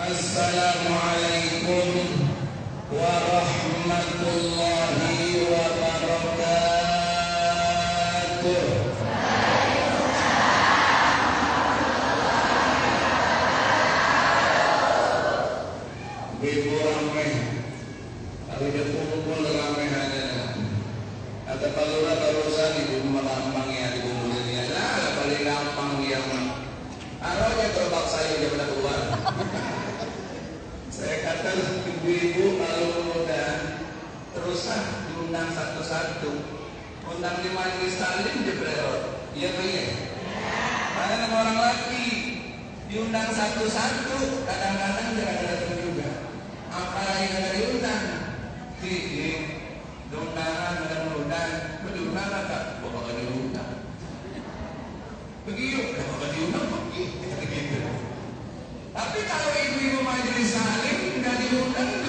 Assalamualaikum warahmatullahi wabarakatuh. Ibu rame, kalau dia kumpul rame ya, ada ada palura parusan ibu melampang ya ibu mulia lah paling gampang dia mah. Arahnya terbak saya daripada keluar. Saya kata ibu-ibu kalau udah terusah diundang satu-satu, undang lima salim jebrelot, iya kan ya? Karena orang laki diundang satu-satu, kadang-kadang tidak datang juga. Apa yang diundang? Di, Tapi kalau ibu-ibu majelis salim nggak diundang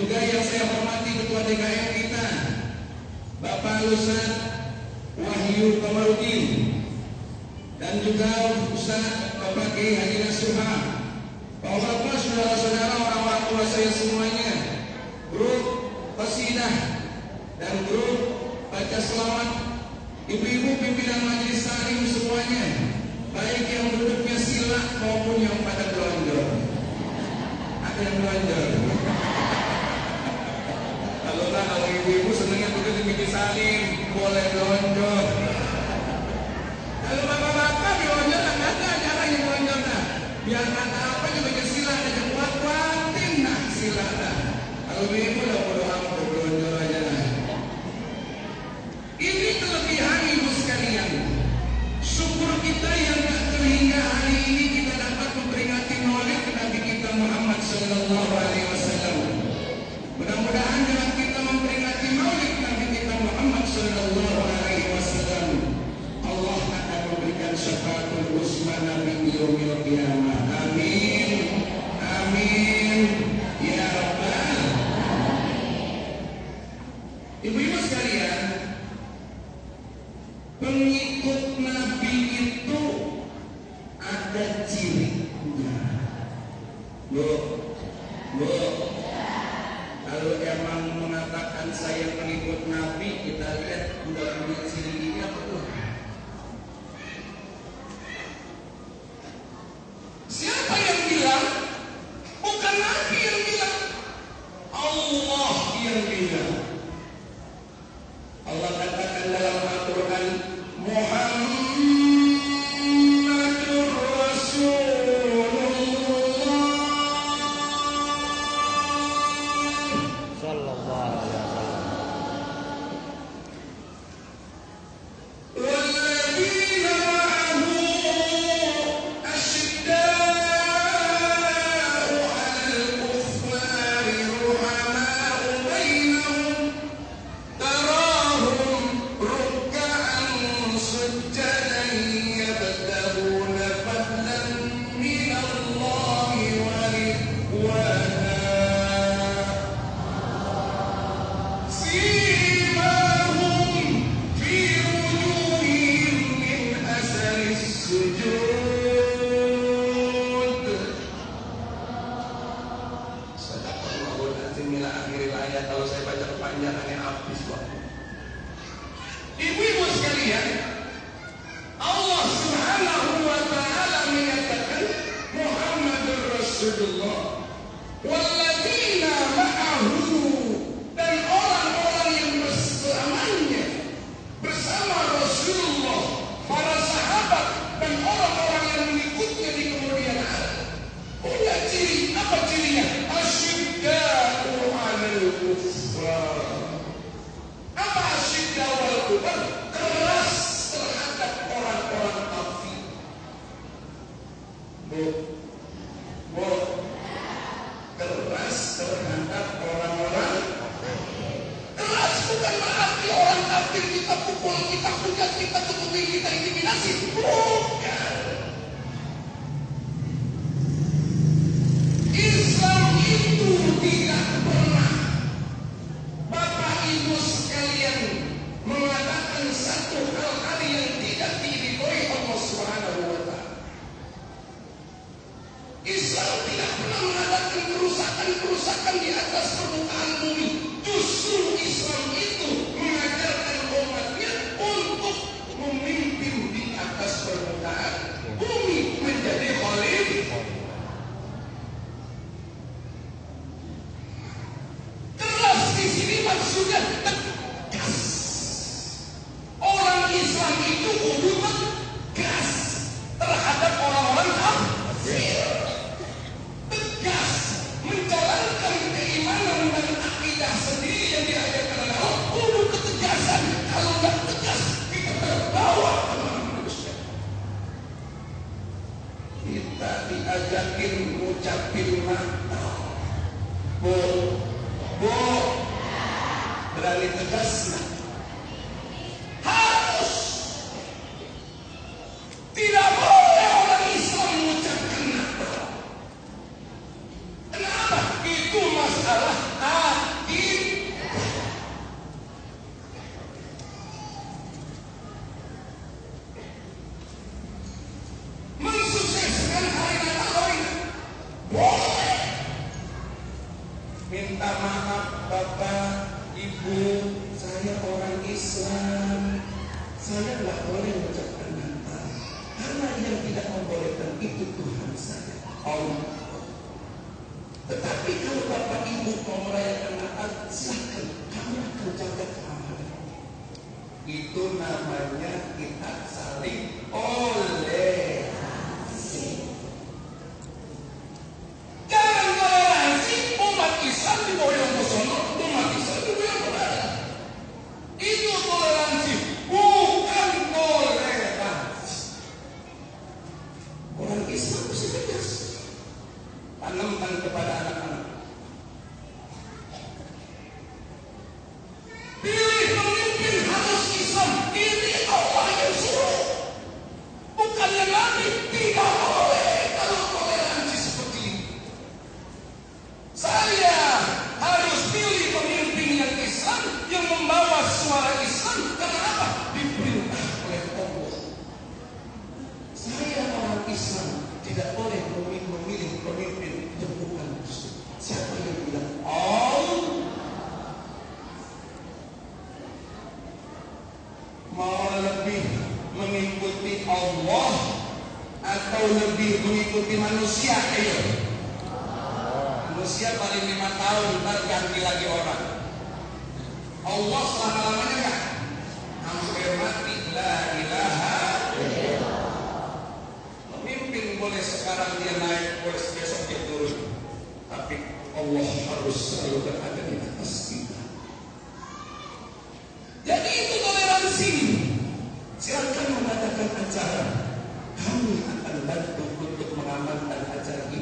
juga yang saya hormati Ketua DKM kita Bapak Ustaz Wahyu Kamarudin dan juga Ustaz Bapak Kiai Haji Nasuha Bapak Bapak saudara-saudara orang-orang tua saya semuanya grup Pasidah dan grup Baca Selamat ibu-ibu pimpinan majelis salim semuanya baik yang duduknya silat maupun yang pada gelonjol ada yang belanja lah kalau ibu-ibu senengnya duduk di pinggir salim, boleh lonjor. Kalau bapak-bapak di lonjong nggak ada jarang yang lonjor. nah. Biar kata apa juga sila aja kuat kuatin nah sila. Kalau ibu-ibu dalam Al-Quran Muhammad kita pukul, kita pegang, kita kepentingan, kita eliminasi. yang tidak membolehkan itu Tuhan saja. Allah. Tetapi kalau Bapak Ibu mau merayakan Natal silahkan kami akan jaga keamanan itu namanya kita saling oleh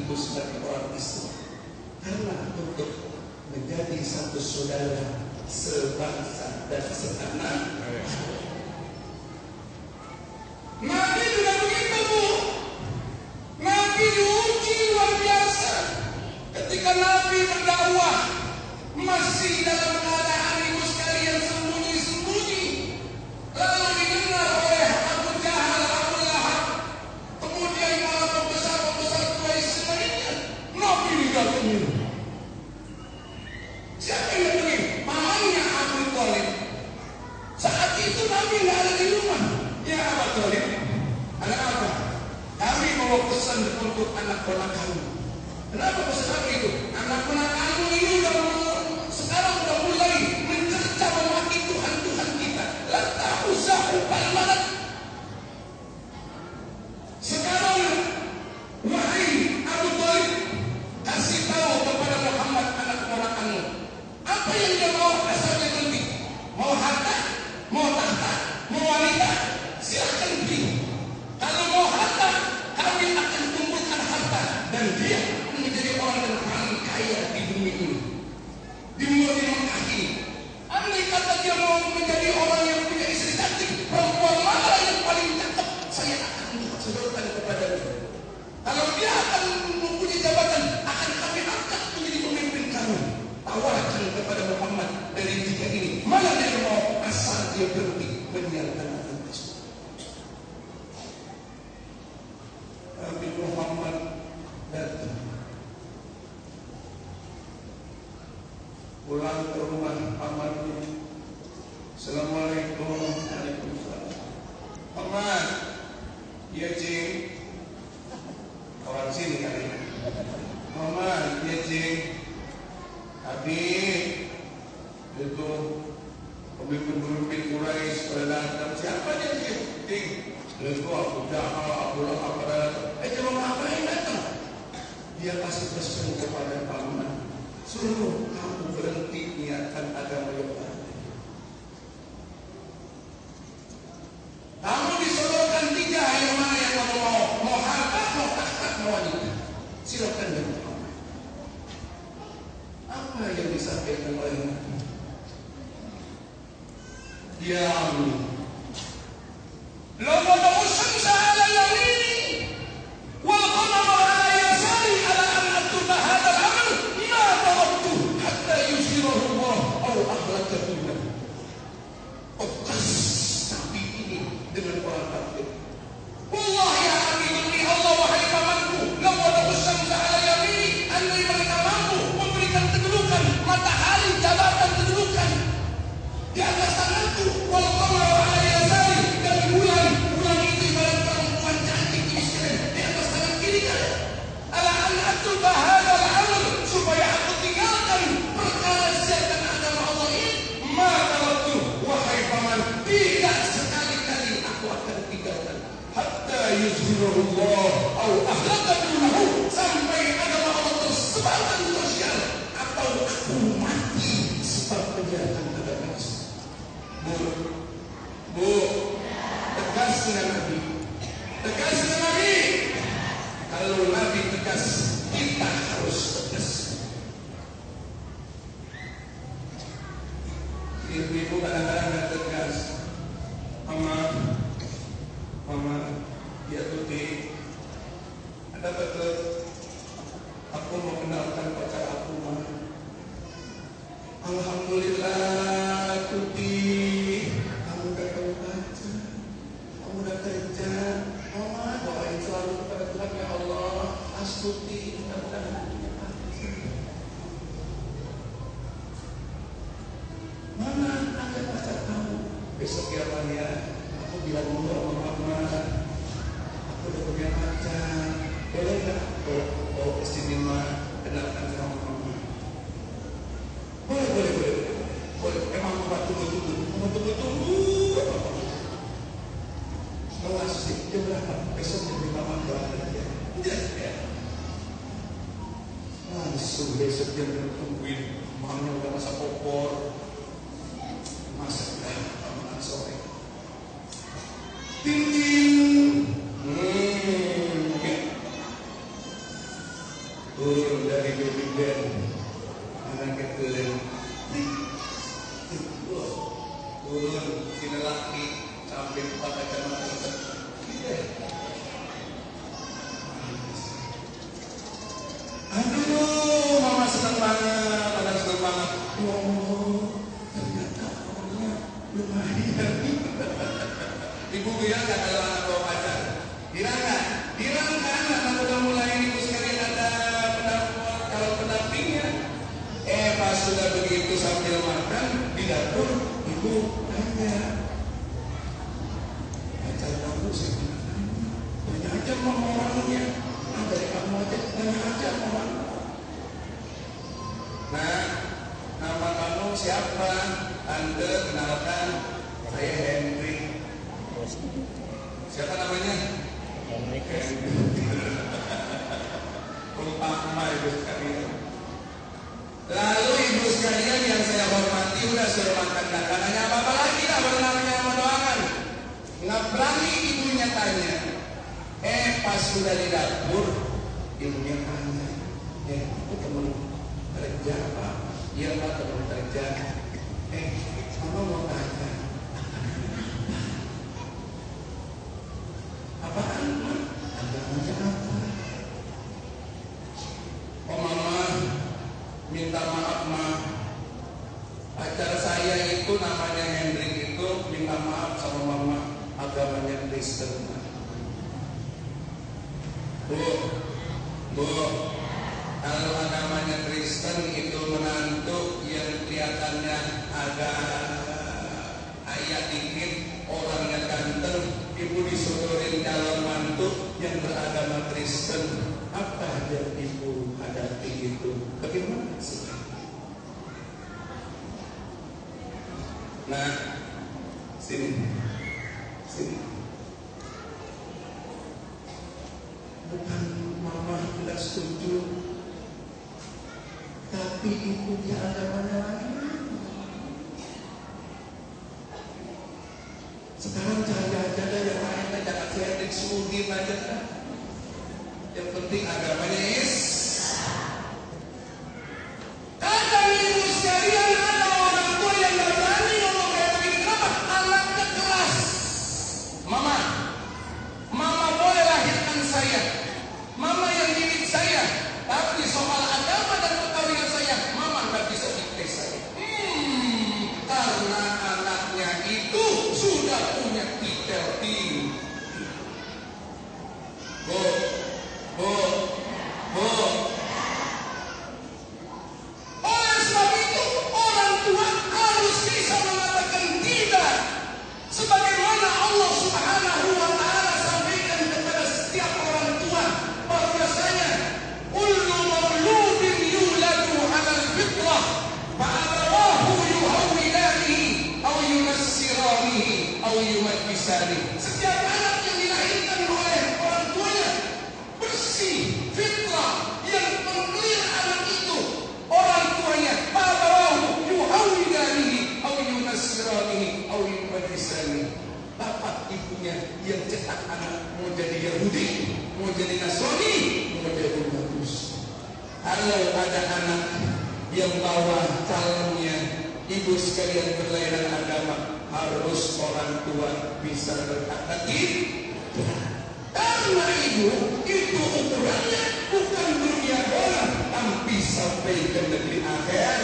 itu sebagai orang Islam karena untuk menjadi satu saudara sebangsa dan setanah. pulang ke rumah pamanku. Assalamualaikum. Waalaikumsalam. Paman Iya cing Orang sini kali ya Paman Iya cing Gracias. sudah begitu sambil makan di dapur ibu tanya. Pacar kamu sih tanya aja sama orangnya. Nah kamu aja tanya aja sama orang. Nah nama kamu siapa? Anda kenalkan. Saya Henry. Siapa namanya? Henry Lupa nama itu sekali Lalu sekalian yang saya hormati udah suruh makan dagangannya apa-apa lagi tak berenangnya mau doakan. Nggak berani ibunya tanya eh pas sudah di dapur ibunya tanya eh, itu temen kerja apa? Iya pak temen kerja. tapi ikutnya agamanya lagi. Sekarang jaga-jaga yang lain jangan kredit sudi aja yang penting agamanya is kalau ada anak yang bawa calonnya. Ibu sekalian berlayar agama harus orang tua bisa berkata karena ibu itu ukurannya bukan dunia orang. Tapi sampai ke negeri akhir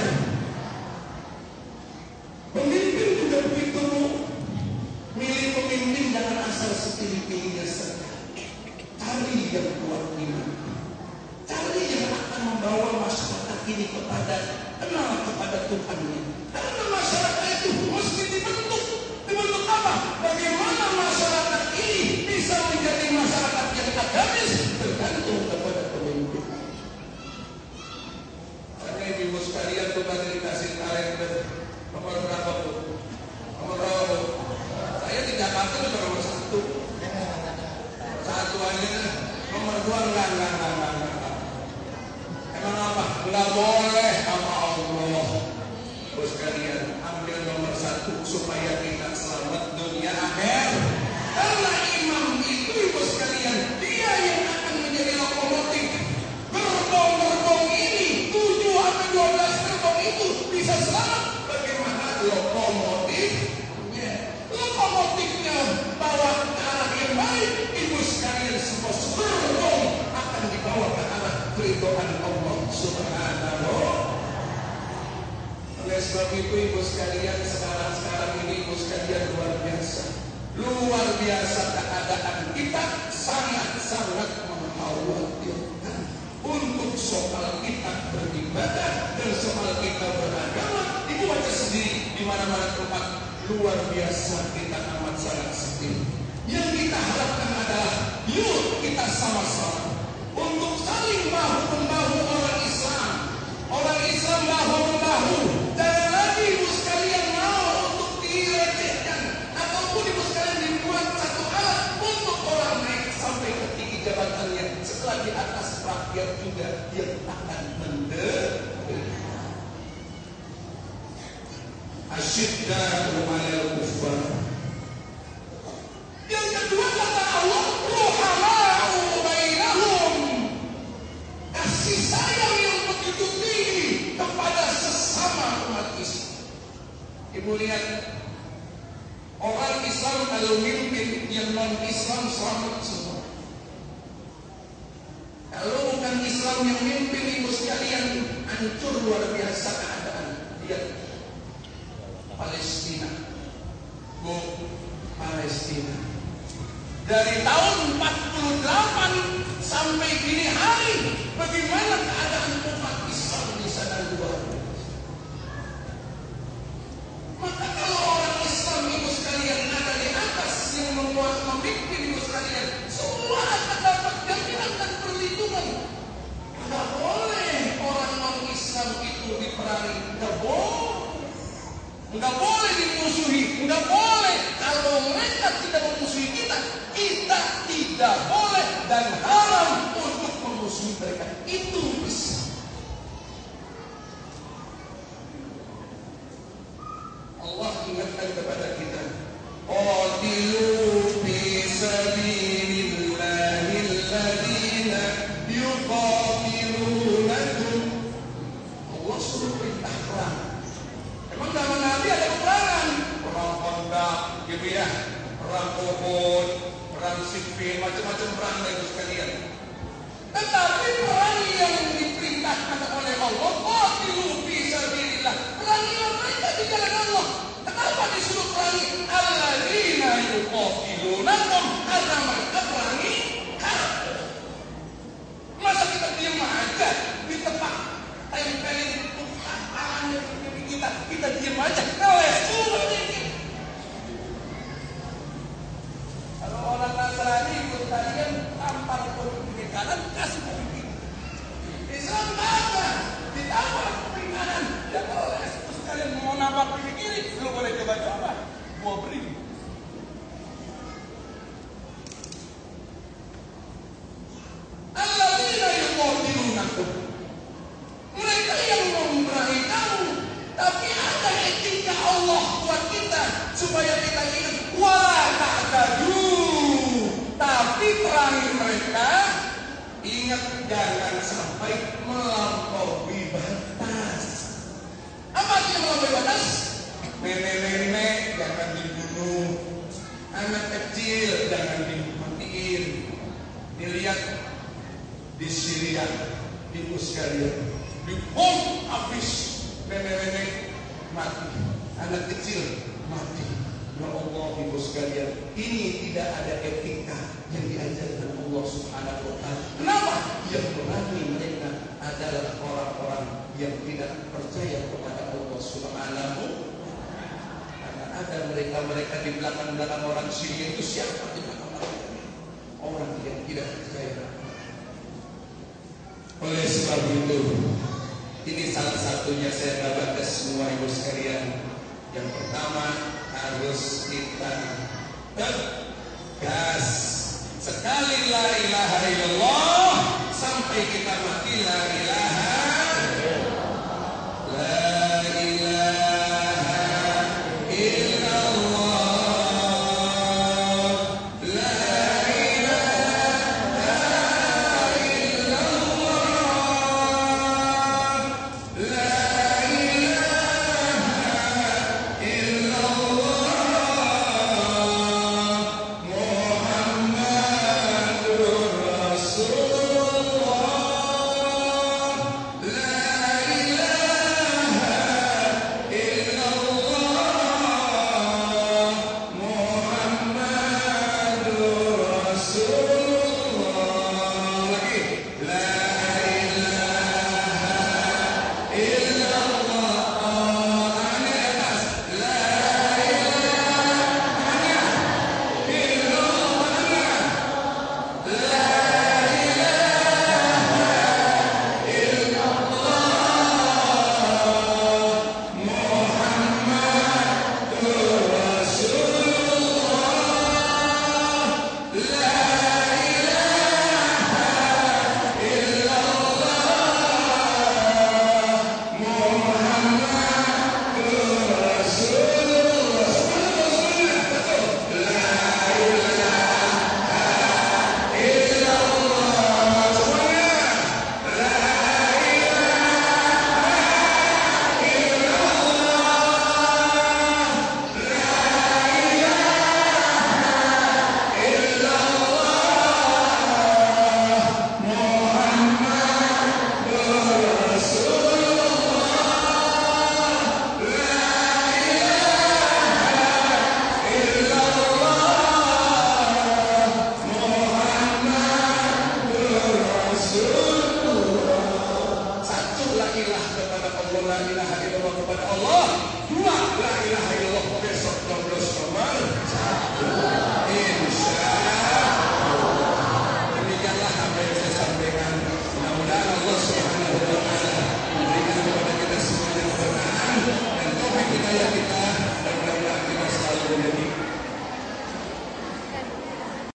شئت وما Uhud, perang Siffin, macam-macam perang itu sekalian. Tetapi perang yang diperintahkan oleh Allah, qatilu fi Perang yang mereka di jalan Allah. Kenapa disuruh perangi? Alladzina yuqatilunakum karena mereka perangi kafir. Masa kita diam aja di tempat tempelin tumpah tangan kita, kita diam aja. Kalau suruh oh, pelari ikut tarian tampar kuping kanan kasih kuping kiri. Islam mana ditampar kuping kanan. Ya, Dan boleh sekalian mau nampar kuping kiri lu boleh coba coba gua beri. jelas nenek-nenek jangan dibunuh. Anak kecil jangan dimatiin dilihat di Syria di Australia. Dibom habis. Nenek-nenek mati. Anak kecil mati. Ya Allah ibu sekalian ini tidak ada etika yang diajarkan Allah subhanahu wa ta'ala. Kenapa? Yang berani mereka adalah orang-orang yang tidak percaya karena ada mereka-mereka di belakang-belakang orang sini itu siapa di belakang mereka? Orang yang tidak percaya. Oleh sebab itu, ini salah satunya saya bawa ke semua ibu sekalian. Yang pertama harus kita tegas sekali la ilaha illallah sampai kita mati la